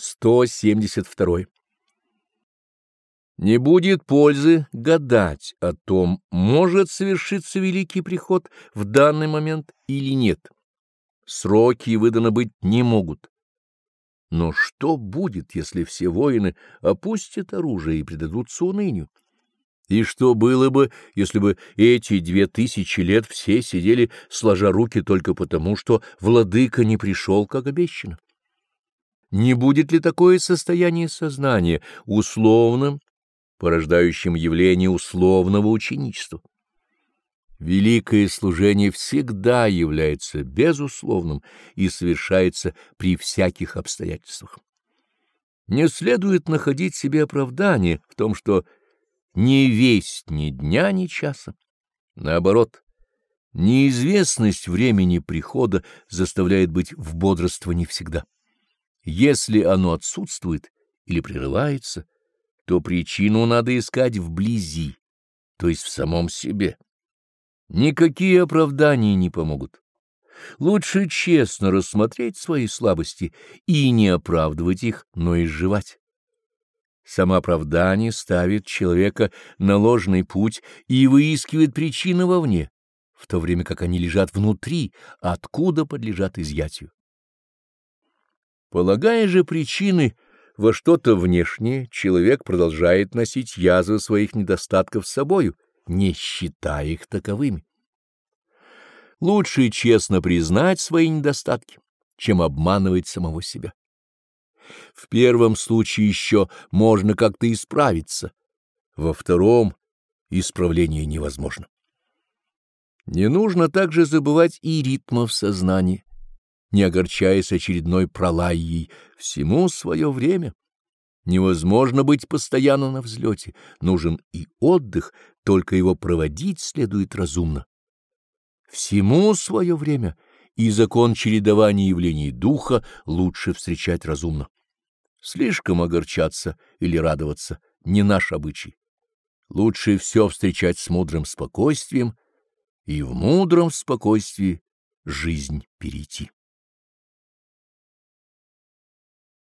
172. Не будет пользы гадать о том, может совершиться великий приход в данный момент или нет. Сроки выданы быть не могут. Но что будет, если все воины опустят оружие и предадутся унынию? И что было бы, если бы эти две тысячи лет все сидели, сложа руки только потому, что владыка не пришел, как обещано? Не будет ли такое состояние сознания условным, порождающим явление условного ученичества? Великое служение всегда является безусловным и совершается при всяких обстоятельствах. Не следует находить себе оправдание в том, что не весть ни дня, ни часа. Наоборот, неизвестность времени прихода заставляет быть в бодрствовании всегда. Если оно отсутствует или прерывается, то причину надо искать вблизи, то есть в самом себе. Никакие оправдания не помогут. Лучше честно рассмотреть свои слабости и не оправдывать их, но изживать. Самооправдание ставит человека на ложный путь и выискивает причины вовне, в то время как они лежат внутри, откуда подлежат изъятию. Полагая же причины во что-то внешнее, человек продолжает носить язвы своих недостатков с собою, не считая их таковыми. Лучше честно признать свои недостатки, чем обманывать самого себя. В первом случае еще можно как-то исправиться, во втором исправление невозможно. Не нужно также забывать и ритмов сознания, не огорчаясь очередной пролаей, всему свое время. Невозможно быть постоянно на взлете, нужен и отдых, только его проводить следует разумно. Всему свое время, и закон чередования явлений духа лучше встречать разумно. Слишком огорчаться или радоваться — не наш обычай. Лучше все встречать с мудрым спокойствием и в мудром спокойствии жизнь перейти.